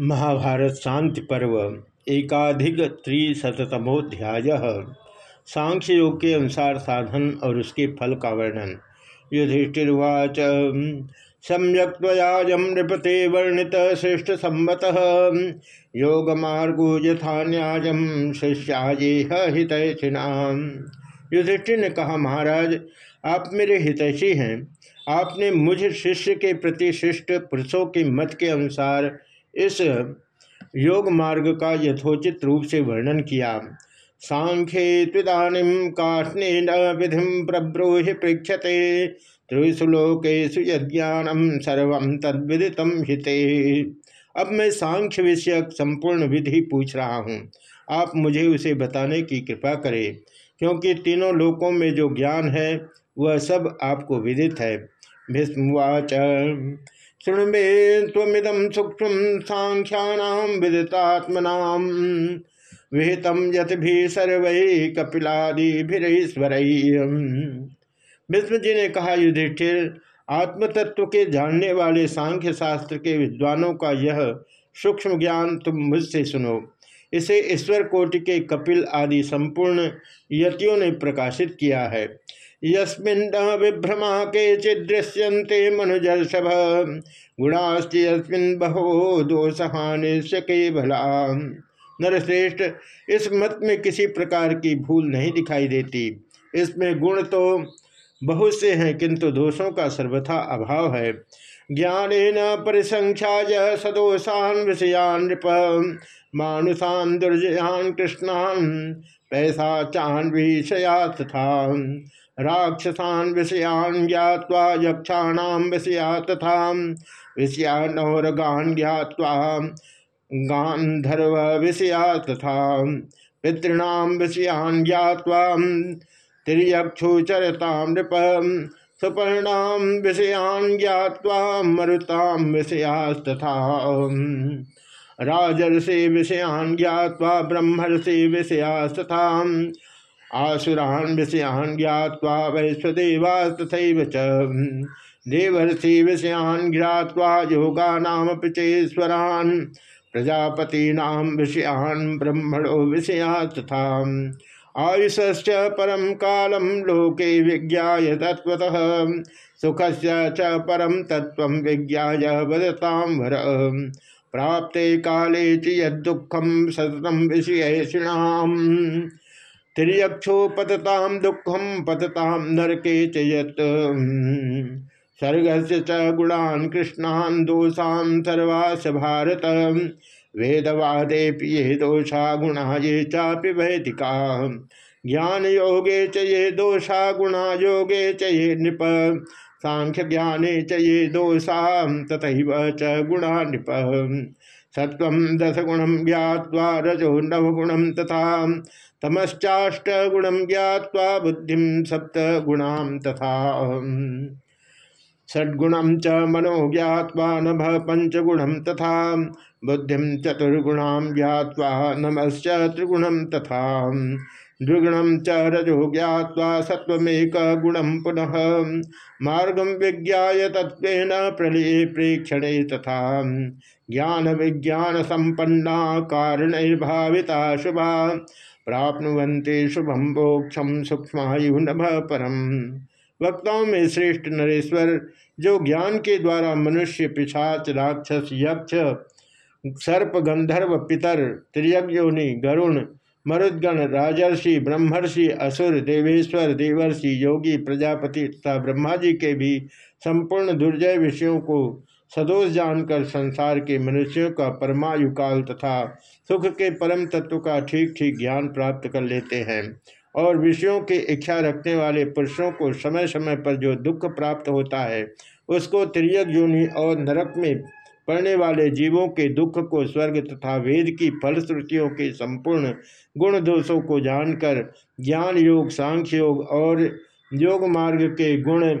महाभारत शांति पर्व, एकाधिक त्रिशतमोध्याय सांख्य योग के अनुसार साधन और उसके फल का वर्णन। युधिष्ठिर्वाच सम्यक्तयाजम नृपते वर्णित श्रेष्ठ सम्मत। योग मार्गो यथा न्याजम शिष्याजेह हितैषिणाम। युधिष्ठिर ने कहा, महाराज, आप मेरे हितैषी हैं। आपने मुझ शिष्य के प्रति शिष्ट पुरुषों के मत के अनुसार इस योग मार्ग का यथोचित रूप से वर्णन किया। सांख्ये त्विदानीम काष्णे विधि प्रब्रूहि पृक्षते त्रिशुलोकेशु यज्ञानम सर्व तद्विदितम हिते। अब मैं सांख्य विषयक संपूर्ण विधि पूछ रहा हूँ। आप मुझे उसे बताने की कृपा करें, क्योंकि तीनों लोकों में जो ज्ञान है, वह सब आपको विदित है। भीष्मवाच शृणु मे तमिदम सूक्ष्म सांख्या विदितात्मना विहित यथ भी सर्व कपिलादिभिश्वर विष्णु जी ने कहा, युधिष्ठिर, आत्मतत्व के जानने वाले सांख्य शास्त्र के विद्वानों का यह सूक्ष्म ज्ञान तुम मुझसे सुनो। इसे ईश्वर कोटि के कपिल आदि संपूर्ण यतियों ने प्रकाशित किया है। यस्मिन् विभ्रमा के चिदृश्यन्ते मनुजर्षभ गुणाश्च यस्मिन् बहो दोषहानिश्य के भला नरश्रेष्ठ, इस मत में किसी प्रकार की भूल नहीं दिखाई देती। इसमें गुण तो बहुत से हैं, किंतु दोषों का सर्वथा अभाव है। ज्ञान न परिसंख्या सदोषान विषयान नृप। मानुषान दुर्जयान कृष्णान। पैसा चान विषया तथा। राक्षसान विषयान ज्ञावा यक्षाणाम विषया तथा विषयानौरगान ज्ञावा गांधर्व विषया तथा पितॄणाम विषयान ज्ञावा तिरक्षुचरताम नृप सुपर्णाम विषयान ज्ञावा मरुताम विषयास्तथा राजर्षि विषयान ज्ञावा ब्रह्मर्षि विषयास्तथा आसुरान विषयान ज्ञावा वैश्वदेवा तथा देवर्षि विषयान ज्ञावा योगा नाम प्रजापतीनाम विषयान ब्रह्मणो विषया तथा आयुष्च परम कालम लोके विज्ञा तत्वतः सुख च परम तत्व विज्ञा वदताम वर। प्राप्ते काले च यदुखम सततम विषयषिणाम। तिरक्षो पतताम दुखम पतताम नरके चयत सर्ग से च गुणान कृष्णान दोषान सर्वास भारत। वेदवादे ये दोषा गुणा ये चापि वैदिका। ज्ञान योगे च ये दोषा गुणा योगे च ये नृप। सांख्य ज्ञाने च ये दोषा तथा च गुणा नृप। सत्व दशगुणम ज्ञावा रजो नवगुणम तथा तमश्चाष्ट गुणम ज्ञावा बुद्धि सप्त गुणाम तथा। षड्गुणम च मनो ज्ञावा नभ पंचगुणम तथा। बुद्धि चतुर्गुणाम ज्ञावा नमश्च त्रिगुणम तथा। द्विगुणम च रजो ज्ञावा सत्वेक गुणम पुनः। मार्गम विज्ञा तत्व प्रलय प्रेक्षणे तथा। ज्ञान विज्ञान संपन्ना कारण शुभा। प्राप्नुवंते शुभम मोक्षम सूक्ष्मायु नभ परम वक्ताओं में श्रेष्ठ नरेश्वर, जो ज्ञान के द्वारा मनुष्य पिछाच राक्षस, यक्ष सर्प गंधर्व पितर, त्रियज्ञोनि, गरुण, मरुद्गण, राजर्षि, ब्रह्मर्षि, असुर, देवेश्वर, देवर्षि, योगी, प्रजापति तथा ब्रह्मा जी के भी संपूर्ण दुर्जय विषयों को सदोष जानकर संसार के मनुष्यों का परमायु काल तथा सुख के परम तत्व का ठीक ठीक ज्ञान प्राप्त कर लेते हैं और विषयों की इच्छा रखने वाले पुरुषों को समय समय पर जो दुख प्राप्त होता है, उसको त्रियक योनि और नरक में पड़ने वाले जीवों के दुख को स्वर्ग तथा वेद की फलश्रुतियों के संपूर्ण गुण दोषों को जानकर ज्ञान योग, सांख्य योग और योग मार्ग के गुण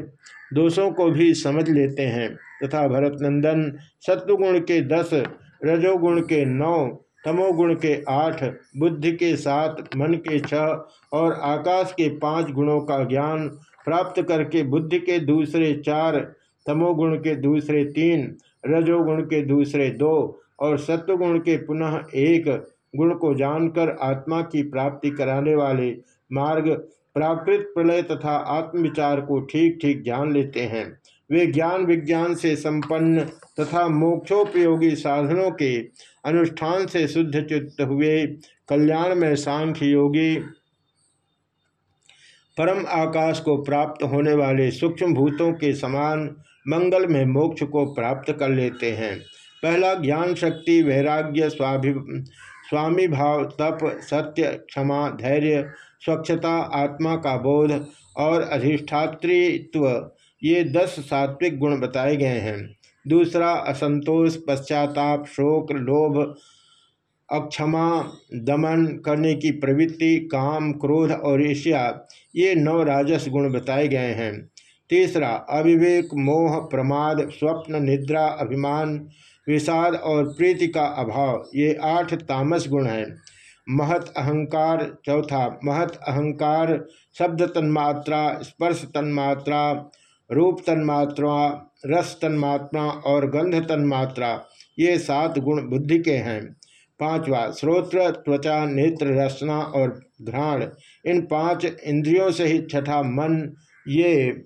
दोषों को भी समझ लेते हैं। तथा भरतनंदन सत्वगुण के दस, रजोगुण के नौ, तमोगुण के आठ, बुद्धि के सात, मन के छह और आकाश के पाँच गुणों का ज्ञान प्राप्त करके बुद्धि के दूसरे चार, तमोगुण के दूसरे तीन, रजोगुण के दूसरे दो और सत्वगुण के पुनः एक गुण को जानकर आत्मा की प्राप्ति कराने वाले मार्ग, प्राकृत प्रलय तथा आत्मविचार को ठीक ठीक जान लेते हैं। वे ज्ञान विज्ञान से संपन्न तथा मोक्षोपयोगी साधनों के अनुष्ठान से शुद्ध चित्त हुए। कल्याण में सांख्य योगी परम आकाश को प्राप्त होने वाले सूक्ष्म भूतों के समान मंगल में मोक्ष को प्राप्त कर लेते हैं। पहला, ज्ञान शक्ति, वैराग्य, स्वाभि स्वामी भाव तप, सत्य, क्षमा, धैर्य, स्वच्छता, आत्मा का बोध और अधिष्ठात्रित्व ये दस सात्विक गुण बताए गए हैं। दूसरा, असंतोष, पश्चाताप, शोक, लोभ, अक्षमा, दमन करने की प्रवृत्ति, काम, क्रोध और ईर्ष्या, ये नौ राजस गुण बताए गए हैं। तीसरा, अविवेक, मोह, प्रमाद, स्वप्न, निद्रा, अभिमान, विषाद और प्रीति का अभाव, ये आठ तामस गुण हैं। महत अहंकार, चौथा, महत अहंकार, शब्द तन्मात्रा, स्पर्श तन्मात्रा रूप तन्मात्रा, रस तन्मात्रा और गंध तन्मात्रा, ये सात गुण बुद्धि के हैं। पांचवा, श्रोत्र, त्वचा, नेत्र, रसना और घ्राण, इन पाँच इंद्रियों से ही छठा मन, ये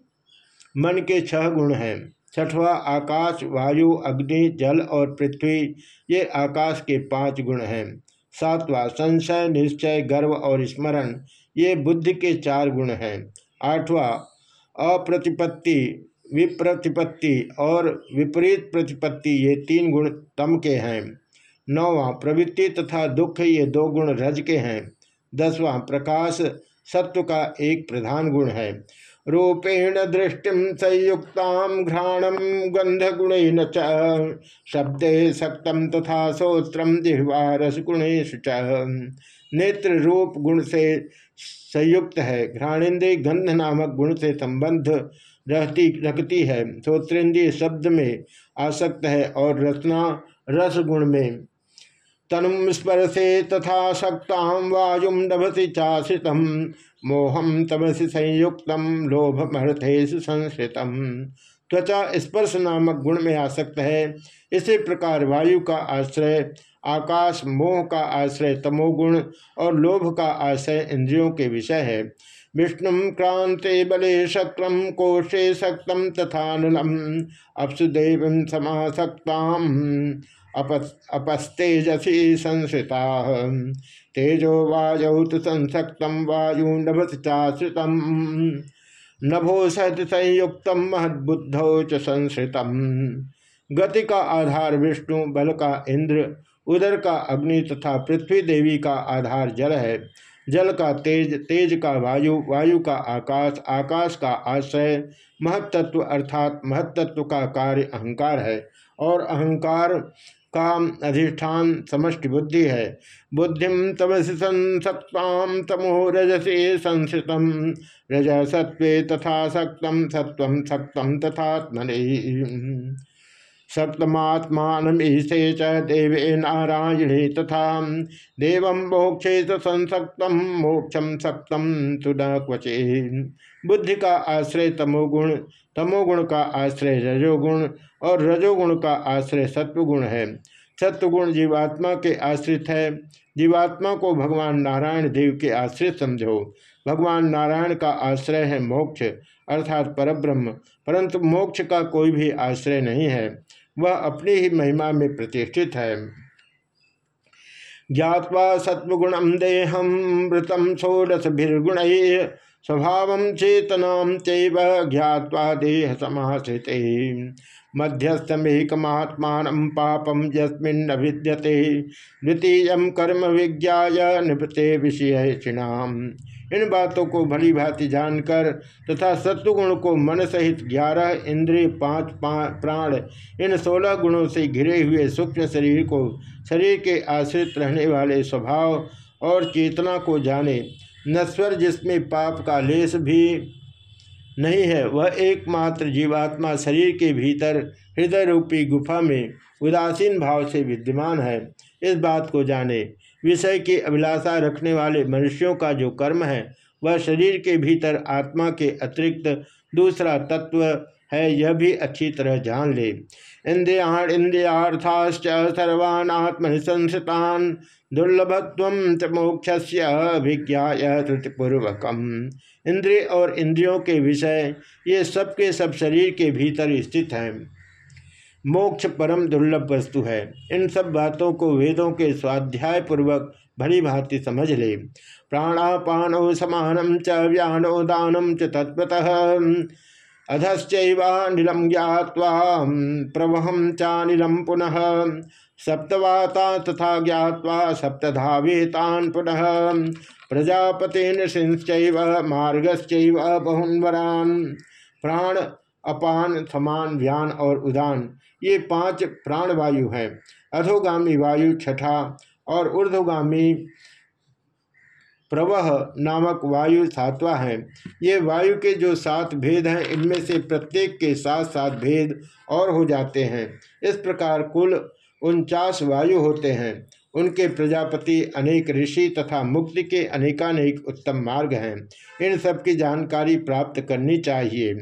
मन के छह गुण हैं। छठवा, आकाश, वायु, अग्नि, जल और पृथ्वी, ये आकाश के पाँच गुण हैं। सातवा, संशय, निश्चय, गर्व और स्मरण, ये बुद्धि के चार गुण हैं। आठवां अप्रतिपत्ति, विप्रतिपत्ति और विपरीत प्रतिपत्ति ये तीन गुण तम के हैं। नौवां, प्रवृत्ति तथा दुख ये दो गुण रज के हैं। दसवां, प्रकाश, सत्व का एक प्रधान गुण है। रूपेण दृष्टि संयुक्ता घ्राणम गंधगुण च, शब्दे सक्तम तथा श्रोत्रम जिह्वा रसगुणेश नेत्र रूप गुण से संयुक्त है। घ्राणेन्द्रिय गंध नामक गुण से संबंध रहती, रखती है। श्रोत्रेंद्रिय शब्द में आसक्त है और रचना, रस गुण में। तनुम स्पर्शे तथा शक्ताम वायुम नभसी चाश्रित मोहम तमसी संयुक्त लोभ लोभमर्थेश संस्कृतम त्वचा स्पर्श नामक गुण में आसक्त है। इसी प्रकार वायु का आश्रय आकाश, मोह का आश्रय, तमोगुण और लोभ का आश्रय इंद्रियों के विषय है। विष्णु क्रांति बले शक्रम कोशे सक्तम तथानुलम अपसुदेव समासक्ताम अपस्तेजसी संसृता तेजो वायौत संसक्त, वायु नभचाश्रित नभो सत संयुक्त, महद्बुद्धौ च गति का आधार विष्णु, बल का इंद्र उदर का अग्नि तथा पृथ्वी देवी का आधार जल है। जल का तेज तेज का वायु वायु का आकाश आकाश का आश्रय महत्त्व अर्थात महत्त्व का कार्य अहंकार है और अहंकार का अधिष्ठान समष्टि बुद्धि है। बुद्धि तमसी संसक्ताम तमो रजसे संस्थित। रज सत्व तथा सक्तम सत्व सक्तम तथात्मने। सप्तमात्मानमीशे च देवे नारायणे तथा देव मोक्षे संसक्त मोक्षम सप्तम सुन क्वचे बुद्धि का आश्रय तमोगुण तमोगुण का आश्रय रजोगुण और रजोगुण का आश्रय सत्वगुण है। सत्वगुण जीवात्मा के आश्रित है। जीवात्मा को भगवान नारायण देव के आश्रित समझो। भगवान नारायण का आश्रय है मोक्ष, अर्थात परब्रह्म, परंतु मोक्ष का कोई भी आश्रय नहीं है। वह अपने ही महिमा में प्रतिष्ठित है। ज्ञावा सत्वगुणम देहम मृतम षोडशभिर्गुण स्वभाव चेतना चैव ज्ञावा देह समाश्रित मध्यस्थमेकमात्मान पापम यस्मिन्न द्वितीय कर्म विज्ञा निपते विषय चिणाम इन बातों को भली भांति जानकर तथा सत्वगुण को मन सहित ग्यारह इंद्रिय, पाँच प्राण, इन सोलह गुणों से घिरे हुए सूक्ष्म शरीर को शरीर के आश्रित रहने वाले स्वभाव और चेतना को जाने, नश्वर जिसमें पाप का लेस भी नहीं है, वह एकमात्र जीवात्मा शरीर के भीतर हृदय रूपी गुफा में उदासीन भाव से विद्यमान है। इस बात को जाने विषय की अभिलाषा रखने वाले मनुष्यों का जो कर्म है, वह शरीर के भीतर आत्मा के अतिरिक्त दूसरा तत्व है, यह भी अच्छी तरह जान ले। इंद्रियाण इंद्रियार्थाश्च सर्वानात्मनि संस्थितान दुर्लभत्व च मोक्ष विज्ञा श्रुतिपूर्वकम इंद्रिय और इंद्रियों के विषय, ये सबके सब शरीर के भीतर स्थित हैं। मोक्ष परम दुर्लभ वस्तु है। इन सब बातों को वेदों के स्वाध्याय पूर्वक भली भांति समझ ले। प्राणापानो समानम च व्यानो दानम च तत्वतः अधश्चैवानिलम ज्ञावा प्रवहम चानिलम पुनः। सप्तवाता तथा ज्ञावा सप्तधावेतान पुनः। प्रजापति नृसिंश्चैव मार्गश्चैव बहुन्वरान। प्राण, अपान, समान, व्यान और उदान। ये पाँच प्राणवायु हैं। अधोगामी वायु छठा और ऊर्ध्वगामी प्रवह नामक वायु सातवा है। ये वायु के जो सात भेद हैं, इनमें से प्रत्येक के सात सात भेद और हो जाते हैं। इस प्रकार कुल उनचास वायु होते हैं। उनके प्रजापति अनेक ऋषि तथा मुक्ति के अनेकानेक उत्तम मार्ग हैं। इन सब की जानकारी प्राप्त करनी चाहिए।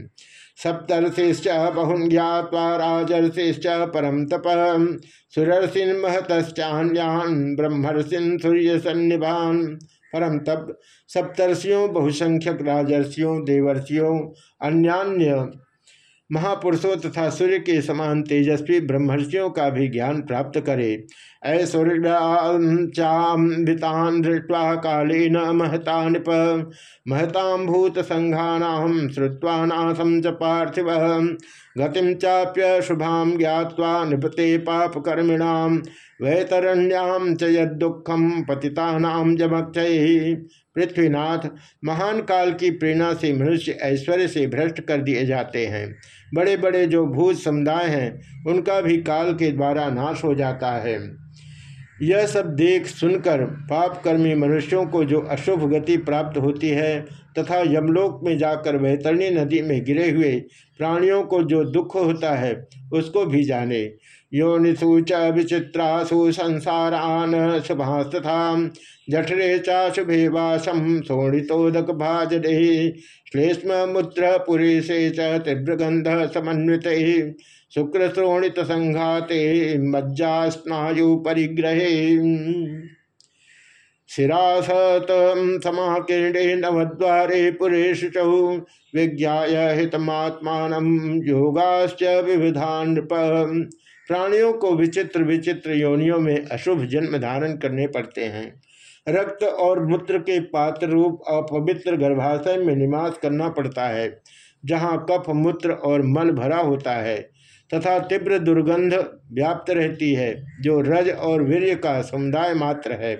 सप्तर्षिश्च बहुन ज्ञावा राजर्षिश्च परम तप। सुरर्षिन महतश्चान्यान, ब्रह्मर्षिन सूर्य सन्निभान परम तप। सप्तर्षियों, बहुसंख्यक राजर्षियों, देवर्षियों, अन्यान्य महापुरुषों तथा सूर्य के समान तेजस्वी ब्रह्मर्षियों का भी ज्ञान प्राप्त करे। ऐश्वर्याचाम्बितान दृष्टवा कालेन महता नृप महतां भूत संघानाम श्रुवा नासम च पार्थिव। गतिम चाप्य शुभाम ज्ञावा नृपते पापकर्मिणाम वैतरण्याम च यदुखम पतितानाम पृथ्वीनाथ, महान काल की प्रेरणा से मनुष्य ऐश्वर्य से भ्रष्ट कर दिए जाते हैं। बड़े बड़े जो भूत समुदाय हैं, उनका भी काल के द्वारा नाश हो जाता है। यह सब देख सुनकर पाप कर्मी मनुष्यों को जो अशुभ गति प्राप्त होती है तथा यमलोक में जाकर वैतरणी नदी में गिरे हुए प्राणियों को जो दुख होता है, उसको भी जाने। योनिषु च विचित्रासु संसारान शुभास्तथा जठरे चाशुभे वासम शोणितोदक भाजरे श्लेष्म मूत्र पुरेशे च तीव्रगंध समन्वित शुक्र श्रोणित संघाते मज्जा स्नायु परिग्रहे शिरासत समाकीर्णे नवद्वारे पुरेशु विज्ञा हितमात्मान योगाश्च विविधान प्राणियों को विचित्र विचित्र योनियों में अशुभ जन्म धारण करने पड़ते हैं। रक्त और मूत्र के पात्र रूप अपवित्र गर्भाशय में निवास करना पड़ता है, जहाँ कफ, मूत्र और मल भरा होता है। तथा तीव्र दुर्गंध व्याप्त रहती है, जो रज और वीर्य का समुदाय मात्र है।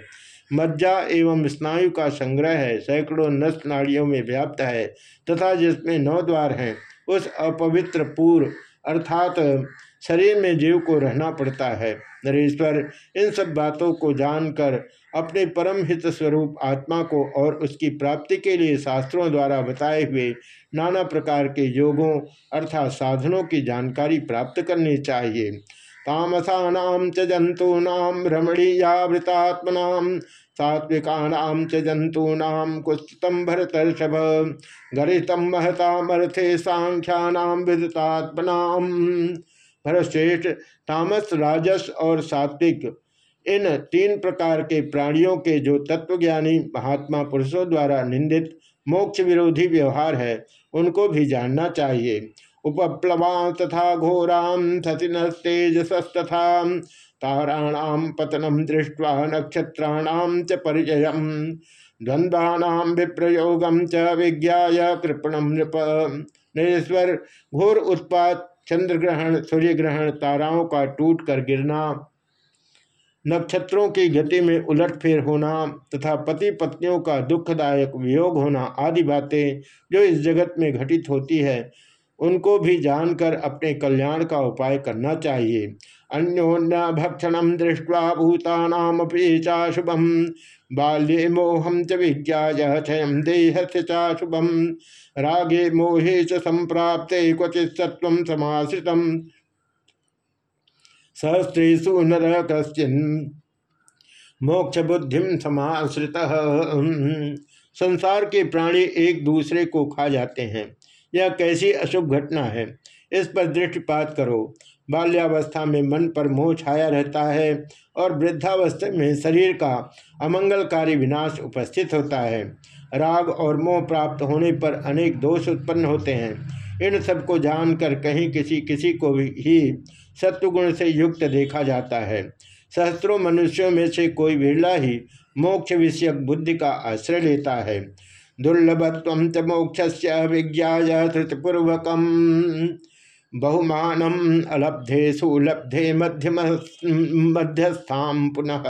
मज्जा एवं स्नायु का संग्रह है, सैकड़ों नष्ट नाड़ियों में व्याप्त है, तथा जिसमें नौ द्वार हैं, उस अपवित्र पूर्व अर्थात शरीर में जीव को रहना पड़ता है। नरेश्वर, इन सब बातों को जानकर अपने परम हित स्वरूप आत्मा को और उसकी प्राप्ति के लिए शास्त्रों द्वारा बताए हुए नाना प्रकार के योगों अर्थात साधनों की जानकारी प्राप्त करनी चाहिए। तामसानाम च जंतूनाम भ्रमणीयावृतात्मना सात्विकानाम च जंतूनाम कुस्तम भरतर्षभ गरितम महतामर्थे सांख्यानाम विदतात्मनाम भरश्रेष्ठ तामस, राजस और सात्विक। इन तीन प्रकार के प्राणियों के जो तत्वज्ञानी महात्मा पुरुषों द्वारा निंदित मोक्ष विरोधी व्यवहार है, उनको भी जानना चाहिए। उपप्लवा तथा घोराम सतिनस्तेजसस्तथा ताराणाम पतनम दृष्ट्वा नक्षत्राणाम च परिचय द्वंद्वानाम विप्रयोगम च विज्ञा कृपणम नृप नरेश्वर घोर उत्पात चंद्र ग्रहण सूर्य ग्रहण ताराओं का टूट कर गिरना, नक्षत्रों की गति में उलटफेर होना तथा पति पत्नियों का दुखदायक वियोग होना आदि बातें जो इस जगत में घटित होती है, उनको भी जानकर अपने कल्याण का उपाय करना चाहिए। अन्योन्य भक्षण दृष्टवा भूतानामपि चाशुभम। बाल्ये मोहम च विज्ञा क्षय देह से चाशुभम रागे मोहे च संप्राप्ते क्वचित सत्व समाश्रित सहस्रेशु नर कश्चिन मोक्ष बुद्धि समाश्रित। संसार के प्राणी एक दूसरे को खा जाते हैं। यह कैसी अशुभ घटना है? इस पर दृष्टिपात करो। बाल्यावस्था में मन पर मोह छाया रहता है और वृद्धावस्था में शरीर का अमंगलकारी विनाश उपस्थित होता है। राग और मोह प्राप्त होने पर अनेक दोष उत्पन्न होते हैं। इन सबको जानकर कहीं किसी किसी को भी, ही सत्वगुण से युक्त देखा जाता है। सहस्त्रों मनुष्यों में से कोई बिरला ही मोक्ष विषयक बुद्धि का आश्रय लेता है। दुर्लभत्व च मोक्ष से विज्ञा धृतपूर्वक बहुमान अलब्धे सुलब्धे मध्यम मध्यस्थान पुनः।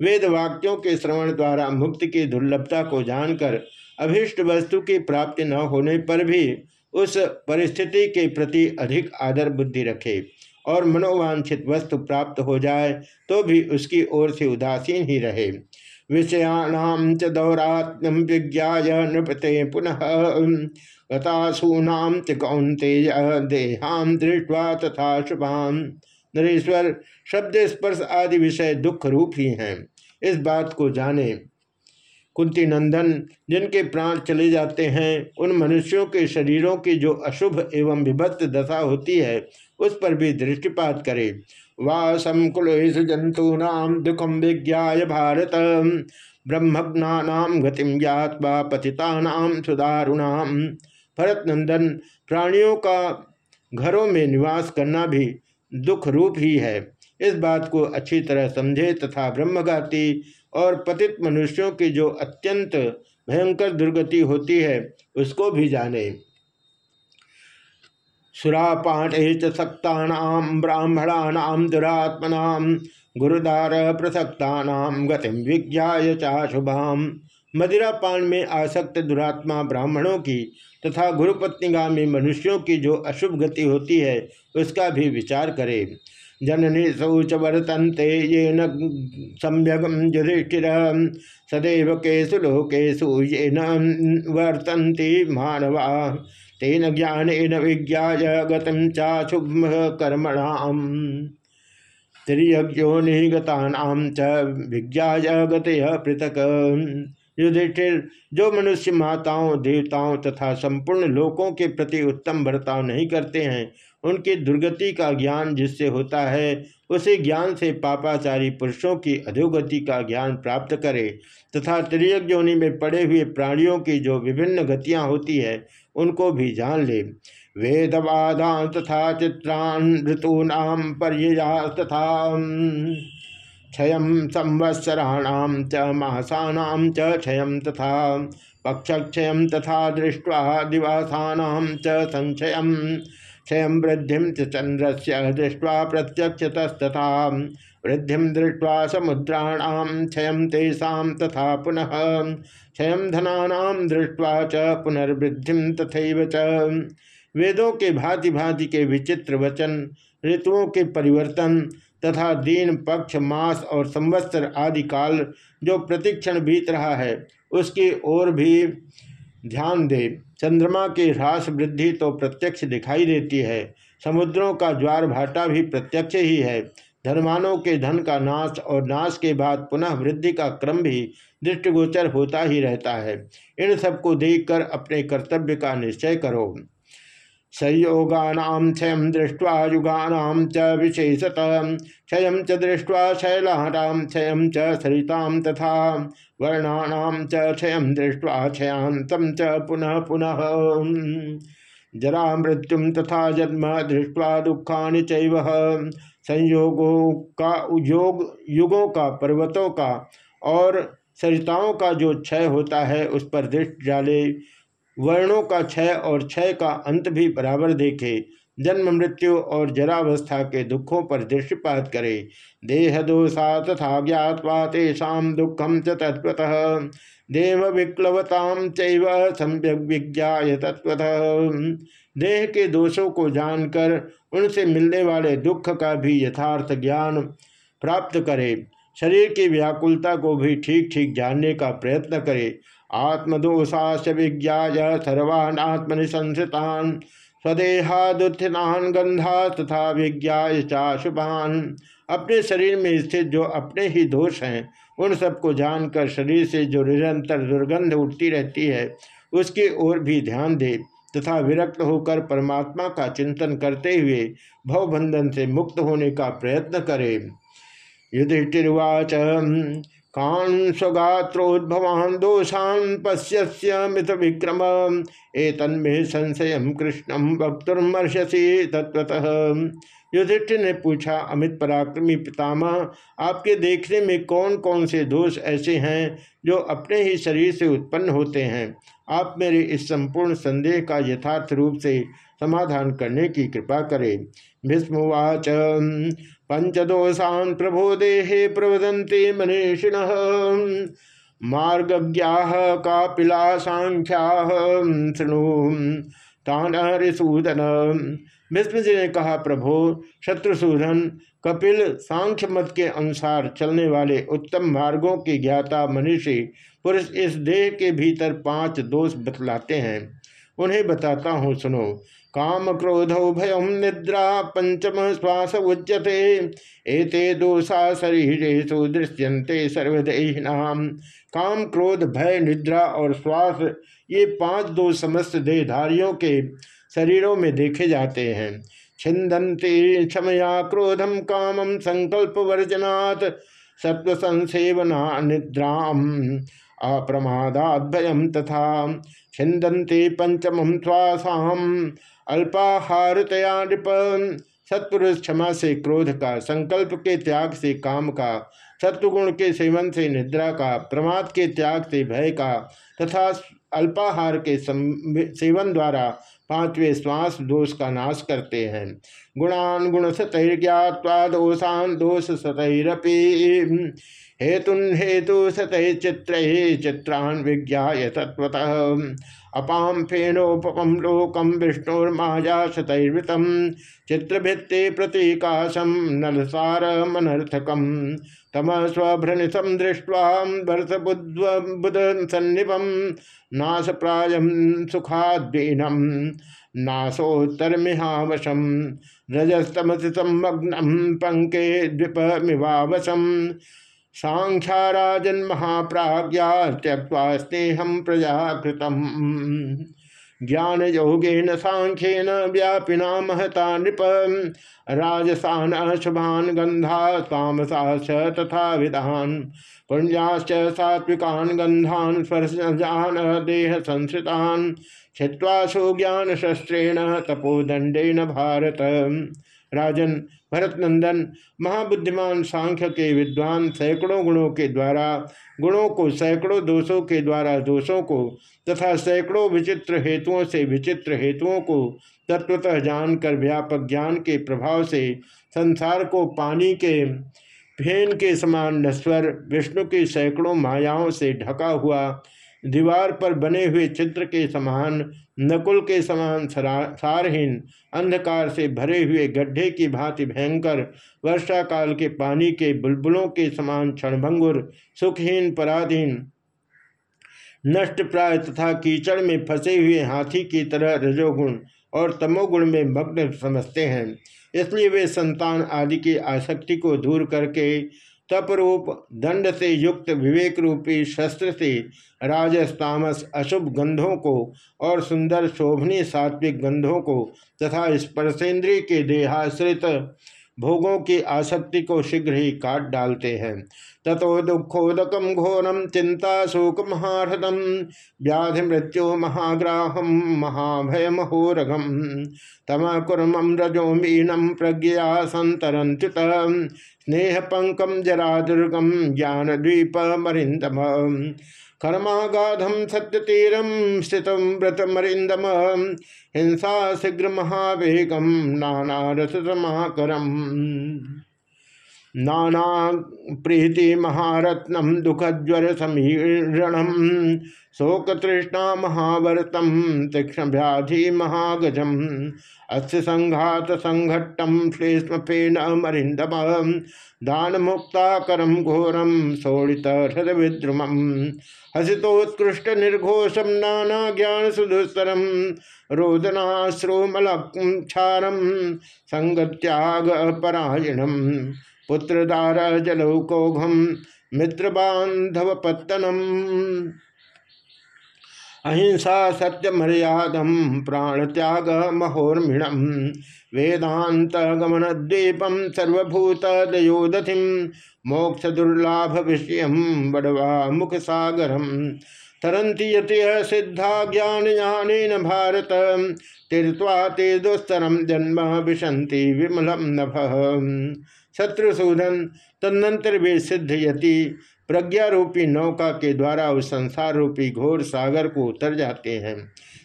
वेद वाक्यों के श्रवण द्वारा मुक्ति की दुर्लभता को जानकर, अभीष्ट वस्तु की प्राप्ति न होने पर भी उस परिस्थिति के प्रति अधिक आदर बुद्धि रखे और मनोवांछित वस्तु प्राप्त हो जाए तो भी उसकी ओर से उदासीन ही रहे। विषयाणाम च दौरात्म विज्ञा नृपते पुनः। गतासूनाम च कौंतेय देहाम दृष्टवा तथा शुभाम नरेश्वर, शब्द स्पर्श आदि विषय दुख रूप ही हैं। इस बात को जाने। कुंती नंदन, जिनके प्राण चले जाते हैं, उन मनुष्यों के शरीरों की जो अशुभ एवं विभक्त दशा होती है, उस पर भी दृष्टिपात करे। वासम जंतूनाम दुखम विज्ञा भारत। ब्रह्मज्ञा गतिम ज्ञावा पतिता सुदारुणाम भरत नंदन प्राणियों का घरों में निवास करना भी दुख रूप ही है। इस बात को अच्छी तरह समझे तथा ब्रह्मगाती और पतित मनुष्यों की जो अत्यंत भयंकर दुर्गति होती है, उसको भी जाने। सुरापाठे च सक्ता ब्राह्मणानाम दुरात्मनाम गुरुदार प्रसक्ता गतिम विज्ञा चाशुभाम मदिरापान में आसक्त दुरात्मा ब्राह्मणों की तथा गुरुपत्निगामी मनुष्यों की जो अशुभ गति होती है, उसका भी विचार करे। जननी शौच वर्तन्ते ये न सम्यगम युधिष्ठिर। सदैव केशु लोकेशु ये न मानवा। तेन ज्ञान एन विज्ञा गतम चाशुभ कर्मणाम। त्रियज्ञोनिगता च विज्ञा गत पृथक। युधिष्ठिर, जो मनुष्य माताओं, देवताओं तथा संपूर्ण लोकों के प्रति उत्तम बर्ताव नहीं करते हैं, उनकी दुर्गति का ज्ञान जिससे होता है, उसी ज्ञान से पापाचारी पुरुषों की अधोगति का ज्ञान प्राप्त करे, तथा त्रियक में पड़े हुए प्राणियों की जो विभिन्न गतियाँ होती है उनको भी जान ले। वेदवादा तथा चित्रान ऋतूनाम पर्या तथा क्षय संवत्सराणाम च मासानाम च क्षय तथा, पक्षक्षय तथा दृष्ट्वा दिवासानाम च संशय क्षय वृद्धि चंद्र से दृष्ट्वा प्रत्यक्षतस्तथा वृद्धि दृष्ट्वा समुद्राणाम क्षय तेषा तथा पुनः, क्षय धना दृष्ट्वा च पुनर्वृद्धि तथा च। वेदों के भांति भांति के विचित्र वचन, ऋतुओं के परिवर्तन तथा दीन, पक्ष, मास और संवत्सर आदि काल जो प्रतिक्षण बीत रहा है, उसकी ओर भी ध्यान दे। चंद्रमा की ह्रास वृद्धि तो प्रत्यक्ष दिखाई देती है, समुद्रों का ज्वार भाटा भी प्रत्यक्ष ही है। धनवानों के धन का नाश और नाश के बाद पुनः वृद्धि का क्रम भी दृष्टिगोचर होता ही रहता है। इन सबको देखकर अपने कर्तव्य का निश्चय करो। संयोगानाम क्षय दृष्ट्वा युगानाम च विशेषत। क्षय च दृष्ट्वा शैलानाम क्षय च तथा वर्णानाम च क्षय दृष्ट्वा क्षयांतम च पुनः पुनः। जरा मृत्यु तथा जन्म दृष्ट्वा दुखा चैव। संयोगों का, योग, युगों का, पर्वतों का और सरिताओं का जो क्षय होता है, उस पर दृष्टि डाले। वर्णों का क्षय और क्षय का अंत भी बराबर देखे। जन्म, मृत्यु और जरावस्था के दुखों पर दृष्टिपात करे। देह, दोषा तथा ज्ञावा तेषा दुखम च तत्वतः चैव सम्यक विज्ञा तत्वतः देह के दोषों को जानकर उनसे मिलने वाले दुख का भी यथार्थ ज्ञान प्राप्त करे। शरीर की व्याकुलता को भी ठीक ठीक जानने का प्रयत्न करे। आत्मदोषाश विज्ञा सर्वान आत्मनिसंसितान स्वदेहादुत्थिनान गंधा तथा विज्ञा चाशुभान। अपने शरीर में स्थित जो अपने ही दोष हैं, उन सबको जानकर शरीर से जो निरंतर दुर्गंध उठती रहती है, उसकी ओर भी ध्यान दे। तथा विरक्त होकर परमात्मा का चिंतन करते हुए भवबंधन से मुक्त होने का प्रयत्न करे। युधिष्ठिर्वाच कान स्वगात्रोद्भवान दोषान पश्य मित विक्रम ए तन्मे संशय कृष्णम वक्तुर्मर्षसी तत्वतः युधिष्ठिर ने पूछा, अमित पराक्रमी पितामह, आपके देखने में कौन कौन से दोष ऐसे हैं जो अपने ही शरीर से उत्पन्न होते हैं? आप मेरे इस संपूर्ण संदेह का यथार्थ रूप से समाधान करने की कृपा करें। भीष्मवाच पंचदोषान प्रभो देहे प्रवदंते मनीषिण, मार्गज्ञा कापिला सांख्या शृणु तान ऋसूदन भीष्म जी ने कहा, प्रभो शत्रुसूदन कपिल सांख्य मत के अनुसार चलने वाले उत्तम मार्गों के ज्ञाता मनीषी पुरुष इस देह के भीतर पाँच दोष बतलाते हैं। उन्हें बताता हूँ, सुनो। काम क्रोध भयम निद्रा, पंचम श्वास उच्यते। एते दोषा शरीर दृश्यंते सर्वदेहिनाम। काम क्रोध, भय, निद्रा और श्वास, ये पाँच दो समस्त देहधारियों के शरीरों में देखे जाते हैं। छिंदंती क्षमया क्रोधम कामम संकल्प वर्जनात् सत्व संसेवना निद्राम अप्रमादात भयम तथा छिंदंती पंचम श्वासाम अल्पाहारतया नृप सत्पुरुष क्षमा से क्रोध का, संकल्प के त्याग से काम का, सत्वगुण के सेवन से निद्रा का, प्रमाद के त्याग से भय का, तथा अल्पाहार के सेवन द्वारा पांचवे श्वास दोष का नाश करते हैं। गुणान गुण सतैर्ज्ञावा दोषान दोष सतैरपी हेतु हेतु सतह चित्र चित्रान विज्ञा तत्वतः अपाम फेनोपम लोकम विष्णुर्माया शतैर्वृतम चित्रभित्ते प्रतीकाशम नलसार मनर्थकम तम स्वभ्रनिशम दृष्ट्वा भरत बुद्ध सन्निपम नाश प्राय सुखादीनम नाशोत्तरमिहावशम रजस्तमसितमग्नम पंके द्विपमिवावशम। सांख्याराजन महाप्राज्ञा त्यक्वा स्नेहम प्रजाकृतम। ज्ञान योगेन सांख्यन व्यापिना महता नृप। राजसान शुभान गंधा तामसा तथा विधान पुण्याश्च सात्विकान गंधान स्पर्शान देह संस्कृतान छिवासु ज्ञान शस्त्रेण तपोदंडेन भारत। राजन भरत नंदन महाबुद्धिमान सांख्य के विद्वान सैकड़ों गुणों के द्वारा, गुणों को सैकड़ों दोषों के द्वारा दोषों को, तथा सैकड़ों विचित्र हेतुओं से विचित्र हेतुओं को तत्वतः जानकर व्यापक ज्ञान के प्रभाव से संसार को पानी के फेन के समान नस्वर विष्णु की सैकड़ों मायाओं से ढका हुआ दीवार पर बने हुए चित्र के समान, नकुल के समान सारहीन, अंधकार से भरे हुए गड्ढे की भांति भयंकर वर्षा काल के पानी के बुलबुलों के समान क्षणभंगुर, सुखहीन, पराधीन। नष्ट प्राय तथा कीचड़ में फंसे हुए हाथी की तरह रजोगुण और तमोगुण में मग्न समझते हैं। इसलिए वे संतान आदि की आसक्ति को दूर करके तपरूप, दंड से युक्त विवेक रूपी शस्त्र से राजस्तामस, अशुभ गंधों को और सुंदर शोभनीय सात्विक गंधों को तथा स्पर्शेंद्रिय के देहाश्रित भोगों की आसक्ति को शीघ्र ही काट डालते हैं। ततो दुखोदकम घोरम चिंता शोक महारथम व्याधि मृत्यु महाग्राहम महाभय महोरगम तम कुर्म रजो मीनम प्रज्ञा संतरंत्युत स्नेह पंकम जरा दुर्गम ज्ञान द्वीप मरिंदम कर्मागाधम सत्यतीरम स्थित व्रतमरिंदम हिंसा शीघ्र महावेगम नाना रसमाकरम नाना प्रीति महारत्नम दुखज्वर समीरणम शोक तृष्णा तीक्ष्ण व्याधि महागजम अस्य संघात संघट्टम श्लेष्म फेन मरिंदम दान मुक्ता करम घोरम शोड़ित हृद विद्रुम हसितोत्कृष्ट निर्घोषम नाना ज्ञान सुदुस्तरम रोदनाश्रुमलक्षारम संगत्याग परायणम पुत्रदार मित्र बांधव पत्तनम अहिंसा सत्य मर्यादम प्राण त्याग महोर्मिणम वेदांत गमन द्वीपम सर्वभूत दयोदधि मोक्ष दुर्लाभ विषय बड़वा मुख सागरम तरंती यति सिद्धा ज्ञान ज्ञान भारत तीर्थवा ते दुस्तरम जन्म विशंति विमलम नभ। शत्रुसूदन तदनंतर वे सिद्ध यति। प्रज्ञारूपी नौका के द्वारा उस संसार रूपी घोर सागर को उतर जाते हैं,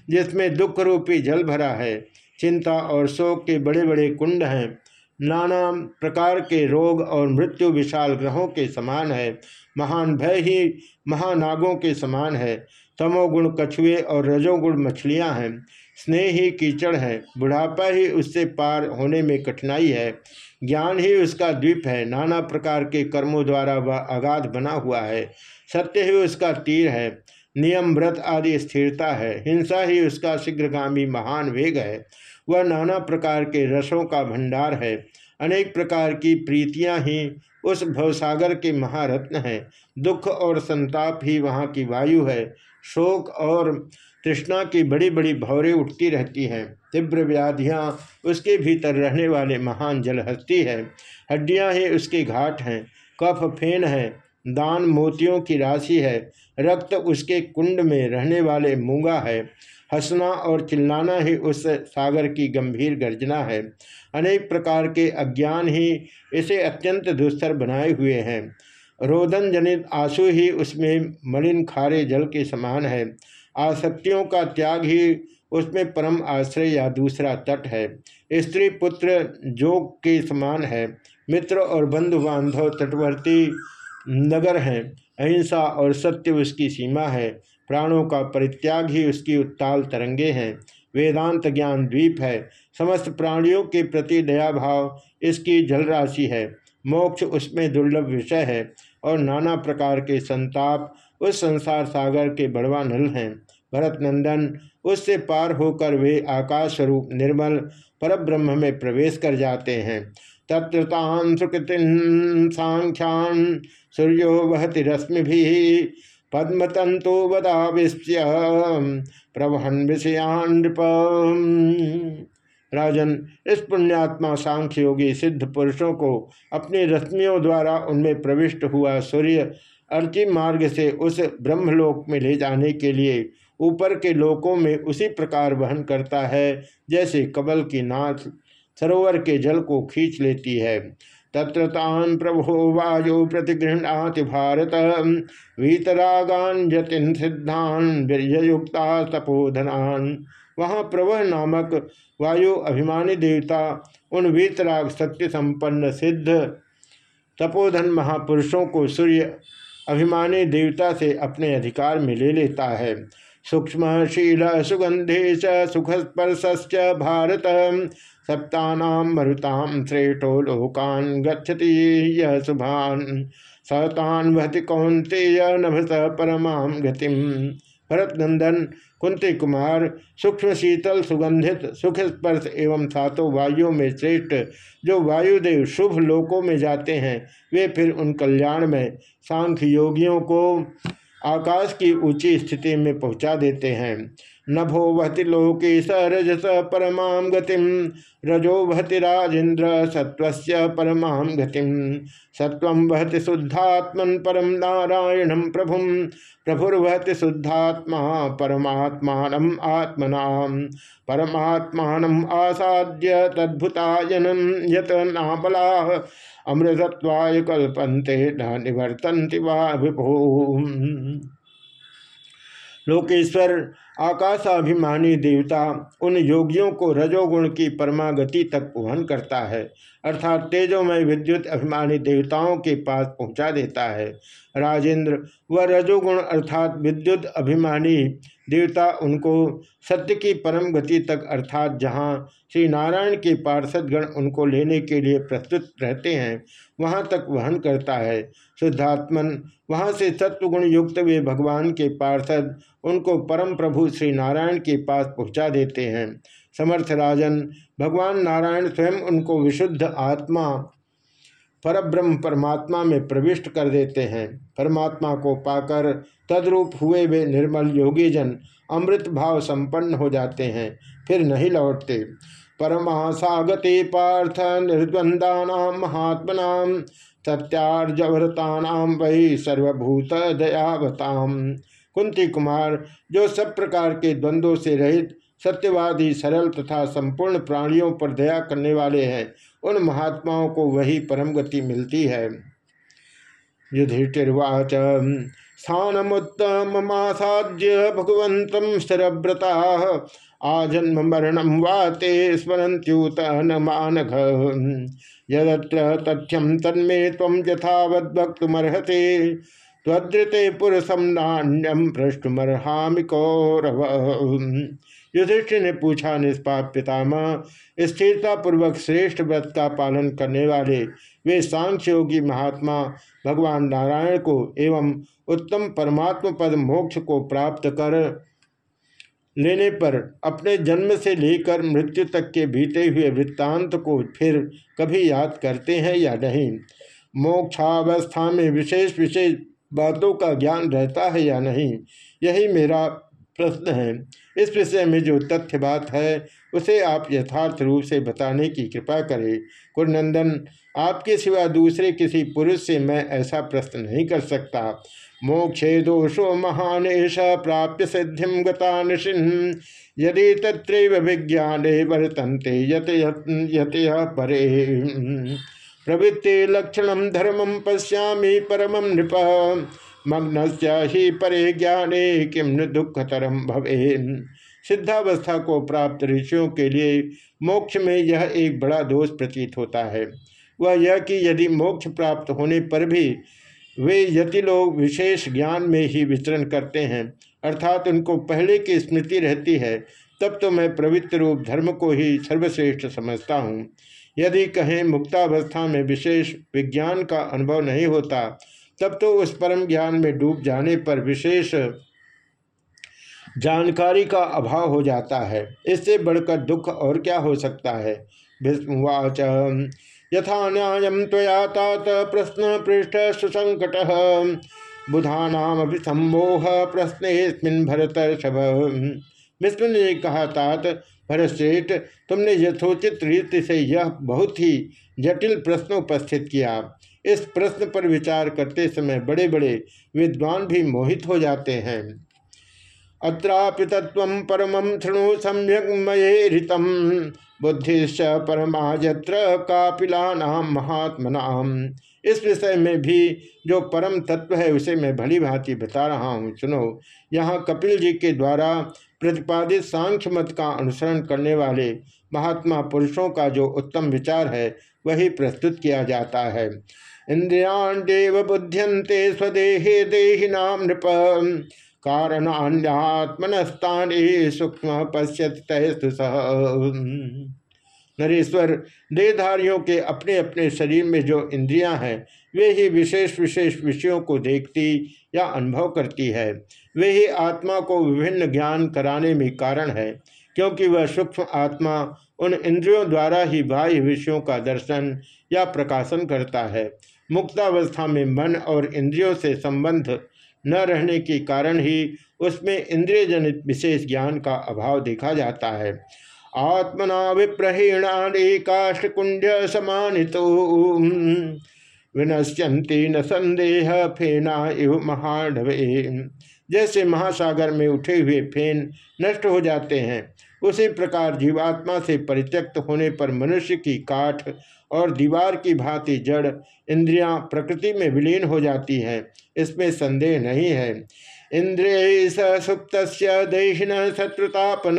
जिसमें दुख रूपी जल भरा है, चिंता और शोक के बड़े बड़े कुंड हैं। नाना प्रकार के रोग और मृत्यु विशाल ग्रहों के समान है, महान भय ही महानागों के समान है। तमोगुण कछुए और रजोगुण मछलियाँ हैं, स्नेह ही कीचड़ है, बुढ़ापा ही उससे पार होने में कठिनाई है। ज्ञान ही उसका द्वीप है। नाना प्रकार के कर्मों द्वारा वह अगाध बना हुआ है। सत्य ही उसका तीर है। नियम, व्रत आदि स्थिरता है। हिंसा ही उसका शीघ्रगामी महान वेग है। वह नाना प्रकार के रसों का भंडार है। अनेक प्रकार की प्रीतियाँ ही उस भवसागर के महारत्न हैं। दुख और संताप ही वहाँ की वायु है। शोक और तृष्णा की बड़ी बड़ी भौरें उठती रहती हैं। तीव्र व्याधियाँ उसके भीतर रहने वाले महान जलहस्ती है। हड्डियाँ ही उसके घाट हैं। कफ फेन है। दान मोतियों की राशि है। रक्त उसके कुंड में रहने वाले मूँगा है। हंसना और चिल्लाना ही उस सागर की गंभीर गर्जना है। अनेक प्रकार के अज्ञान ही इसे अत्यंत दुस्तर बनाए हुए हैं। रोदन जनित आँसू ही उसमें मलिन खारे जल के समान है। आसक्तियों का त्याग ही उसमें परम आश्रय या दूसरा तट है। स्त्री पुत्र जोग के समान है। मित्र और बंधु बांधव तटवर्ती नगर हैं। अहिंसा और सत्य उसकी सीमा है। प्राणों का परित्याग ही उसकी उत्ताल तरंगे हैं। वेदांत ज्ञान द्वीप है। समस्त प्राणियों के प्रति दया भाव इसकी जलराशि है। मोक्ष उसमें दुर्लभ विषय है और नाना प्रकार के संताप उस संसार सागर के बड़वा नल हैं। भरत नंदन उससे पार होकर वे आकाश स्वरूप निर्मल परब्रह्म में प्रवेश कर जाते हैं। तत्रतान सुकृतिन सांख्यान सूर्यो वहति रश्मि भी पद्मतंतु बदाविश्य प्रवहन विषयान राजन, इस पुण्यात्मा सांख्य योगी सिद्ध पुरुषों को अपनी रश्मियों द्वारा उनमें प्रविष्ट हुआ सूर्य अर्ची मार्ग से उस ब्रह्मलोक में ले जाने के लिए ऊपर के लोकों में उसी प्रकार वहन करता है, जैसे कबल की नाथ सरोवर के जल को खींच लेती है। तत्र तान प्रभो वायु प्रतिगृहणाति भारत, वीतरागान जतिन सिद्धान वीरयुक्ता तपोधनान। वहाँ प्रवह नामक वायु अभिमानी देवता, उन वीतराग सत्य संपन्न सिद्ध तपोधन महापुरुषों को सूर्य अभिमानी देवता से अपने अधिकार में ले लेता है। सूक्ष्म शील सुगंधे सुख स्पर्श भारत। सप्तानाम मरुताम श्रेष्ठो लोकान गच्छति यह शुभान। सतान भति कौंतेय नभस परमाम गतिम भरत नंदन कुंती कुमार सूक्ष्म शीतल सुगंधित सुख स्पर्श एवं सातों वायुओं में श्रेष्ठ, जो वायुदेव शुभ लोकों में जाते हैं, वे फिर उन कल्याण में सांख्य योगियों को आकाश की ऊँची स्थिति में पहुँचा देते हैं। नभो वहति लोके स रजस परमा गतिम रजो वहति राजेन्द्र सत्वस्य परमा गतिम सत्व वहति शुद्धात्मन परम नारायणम प्रभु, प्रभुर्वहति शुद्धात्मा परमात्मान आत्मना। परमात्मान आसाद्य तद्भुतायनम यत नाबला अमृतत्वाय कल्पन्ते न निवर्तन्ति वा विभो लोकेश्वर, आकाशाभिमानी देवता उन योगियों को रजोगुण की परमागति तक वहन करता है, अर्थात तेजोमय विद्युत अभिमानी देवताओं के पास पहुँचा देता है। राजेंद्र, वह रजोगुण अर्थात विद्युत अभिमानी देवता उनको सत्य की परम गति तक, अर्थात जहाँ श्री नारायण के पार्षदगण उनको लेने के लिए प्रस्तुत रहते हैं, वहाँ तक वहन करता है। शुद्धात्मन, वहाँ से सत्वगुण युक्त वे भगवान के पार्षद उनको परम प्रभु श्री नारायण के पास पहुँचा देते हैं। समर्थ राजन, भगवान नारायण स्वयं उनको विशुद्ध आत्मा परब्रह्म परमात्मा में प्रविष्ट कर देते हैं। परमात्मा को पाकर तद्रूप हुए वे निर्मल योगीजन अमृत भाव संपन्न हो जाते हैं, फिर नहीं लौटते। परमासागते पार्थ निर्द्वंदा महात्मना सत्यार्जवरता वही सर्वभूत दयावताम कुंती कुमार, जो सब प्रकार के द्वंद्वों से रहित, सत्यवादी, सरल तथा संपूर्ण प्राणियों पर दया करने वाले हैं उन महात्माओं को वही परम गति मिलती है। युधिष्ठिर्वाच स्थानमुत्तम स्थानमुत्तमासाद्य भगवत स्थिरव्रता आजन्म मरणम वाते स्मरंत्यूत न मानघ यदत्र तथ्यम तन्मे तम यथावद्भक्तमर्हते त्वद्रते पुरुषम नान्यम पृष्ठमर्हामि कौरव। युधिष्ठिर ने पूछा, निष्पाप पितामह स्थिरता पूर्वक श्रेष्ठ व्रत का पालन करने वाले वे सांख्य योगी महात्मा भगवान नारायण को एवं उत्तम परमात्म पद मोक्ष को प्राप्त कर लेने पर अपने जन्म से लेकर मृत्यु तक के बीते हुए वृत्तांत को फिर कभी याद करते हैं या नहीं? मोक्षावस्था में विशेष विशेष बातों का ज्ञान रहता है या नहीं? यही मेरा प्रश्न है। इस विषय में जो तथ्य बात है, उसे आप यथार्थ रूप से बताने की कृपा करें। कुरनंदन आपके सिवा दूसरे किसी पुरुष से मैं ऐसा प्रश्न नहीं कर सकता। मोक्षे दोषो महान ऐसा प्राप्य सिद्धि गता यदि तत्र विज्ञाने वर्तन्ते, यत यत परे। प्रवृत्ति लक्षण धर्मम पश्यामी, परम नृप। मग्न ही परे ज्ञाने किम न दुखतरम भवे सिद्धावस्था को प्राप्त ऋषियों के लिए मोक्ष में यह एक बड़ा दोष प्रतीत होता है। वह यह कि यदि मोक्ष प्राप्त होने पर भी वे यति लोग विशेष ज्ञान में ही विचरण करते हैं, अर्थात उनको पहले की स्मृति रहती है, तब तो मैं पवित्र रूप धर्म को ही सर्वश्रेष्ठ समझता हूँ। यदि कहें मुक्तावस्था में विशेष विज्ञान का अनुभव नहीं होता तब तो उस परम ज्ञान में डूब जाने पर विशेष जानकारी का अभाव हो जाता है। इससे बढ़कर दुख और क्या हो सकता है? भीष्मवाच यथा न्याय तया तात प्रश्न पृष्ठ सुसंकट। बुधानाम सम्मोह प्रश्न भरत शभ विष्णु ने कहा, तात भरतश्रेष्ठ तुमने यथोचित रीति से यह बहुत ही जटिल प्रश्न उपस्थित किया। इस प्रश्न पर विचार करते समय बड़े बड़े विद्वान भी मोहित हो जाते हैं। अत्रापि तत्व परम शृणु सम्यक मयेरितम बुद्धिश्च परमाजत्र कापिलानाम महात्मनाम इस विषय में भी जो परम तत्व है, उसे मैं भली भांति बता रहा हूँ। सुनो, यहाँ कपिल जी के द्वारा प्रतिपादित सांख्य मत का अनुसरण करने वाले महात्मा पुरुषों का जो उत्तम विचार है, वही प्रस्तुत किया जाता है। इंद्रियाण देव बुद्ध्यंते स्वदेहे देहिनाम नृप। कारणान्यात्मनस्तान सूक्ष्म पश्यत नरेश्वर, देहधारियों के अपने अपने शरीर में जो इंद्रियाँ हैं, वे ही विशेष विशेष विषयों को देखती या अनुभव करती है। वे ही आत्मा को विभिन्न ज्ञान कराने में कारण है, क्योंकि वह सूक्ष्म आत्मा उन इंद्रियों द्वारा ही बाह्य विषयों का दर्शन या प्रकाशन करता है। मुक्तावस्था में मन और इंद्रियों से संबंध न रहने के कारण ही उसमें इंद्रिय जनित विशेष ज्ञान का अभाव देखा जाता है। आत्मना विप्रहीणाणी काष्ठकुंड समानितो विनश्यंती न संदेह फेना इव महाडवे जैसे महासागर में उठे हुए फेन नष्ट हो जाते हैं, उसी प्रकार जीवात्मा से परित्यक्त होने पर मनुष्य की काठ और दीवार की भांति जड़ इंद्रियाँ प्रकृति में विलीन हो जाती हैं, इसमें संदेह नहीं है। इंद्रिय सुप्त देहिन शत्रुतापन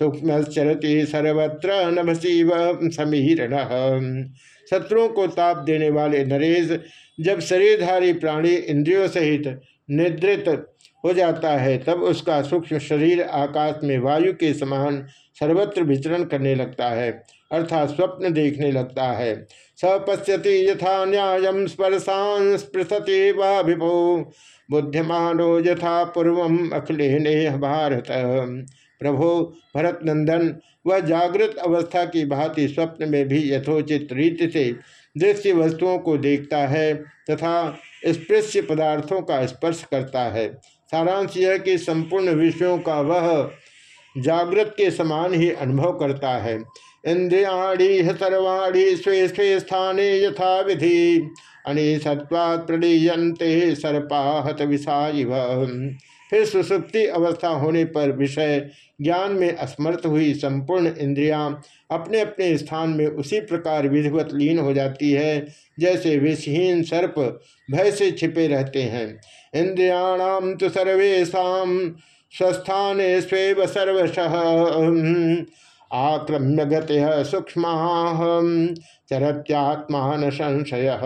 सूक्ष्म चरती सर्वत्र नभसीव समीरण शत्रुओं को ताप देने वाले नरेश जब शरीरधारी प्राणी इंद्रियों सहित निद्रित हो जाता है, तब उसका सूक्ष्म शरीर आकाश में वायु के समान सर्वत्र विचरण करने लगता है। अर्थात स्वप्न देखने लगता है। सपश्यति यथा न्याय स्पर्शान स्पृशति विभो बुद्धिमानो यथा पूर्व अखिले भारत। प्रभो भरत नंदन वह जागृत अवस्था की भांति स्वप्न में भी यथोचित रीति से दृश्य वस्तुओं को देखता है तथा स्पृश्य पदार्थों का स्पर्श करता है। सारांश यह कि संपूर्ण विषयों का वह जागृत के समान ही अनुभव करता है। इंद्रियाणी सर्वाणी स्वे स्वे स्थाने यथा विधि अनिसत्वात् प्रलीयते सर्पाहत विषाय फिर सुसुप्ति अवस्था होने पर विषय ज्ञान में असमर्थ हुई संपूर्ण इंद्रियाँ अपने अपने स्थान में उसी प्रकार विधिवत लीन हो जाती है, जैसे विषहीन सर्प भय से छिपे रहते हैं। इंद्रियाणाम तो सर्वेशा स्वस्थान स्वेव सर्वश। आक्रम्य गति सूक्ष्म चरत्यात्मान संशय।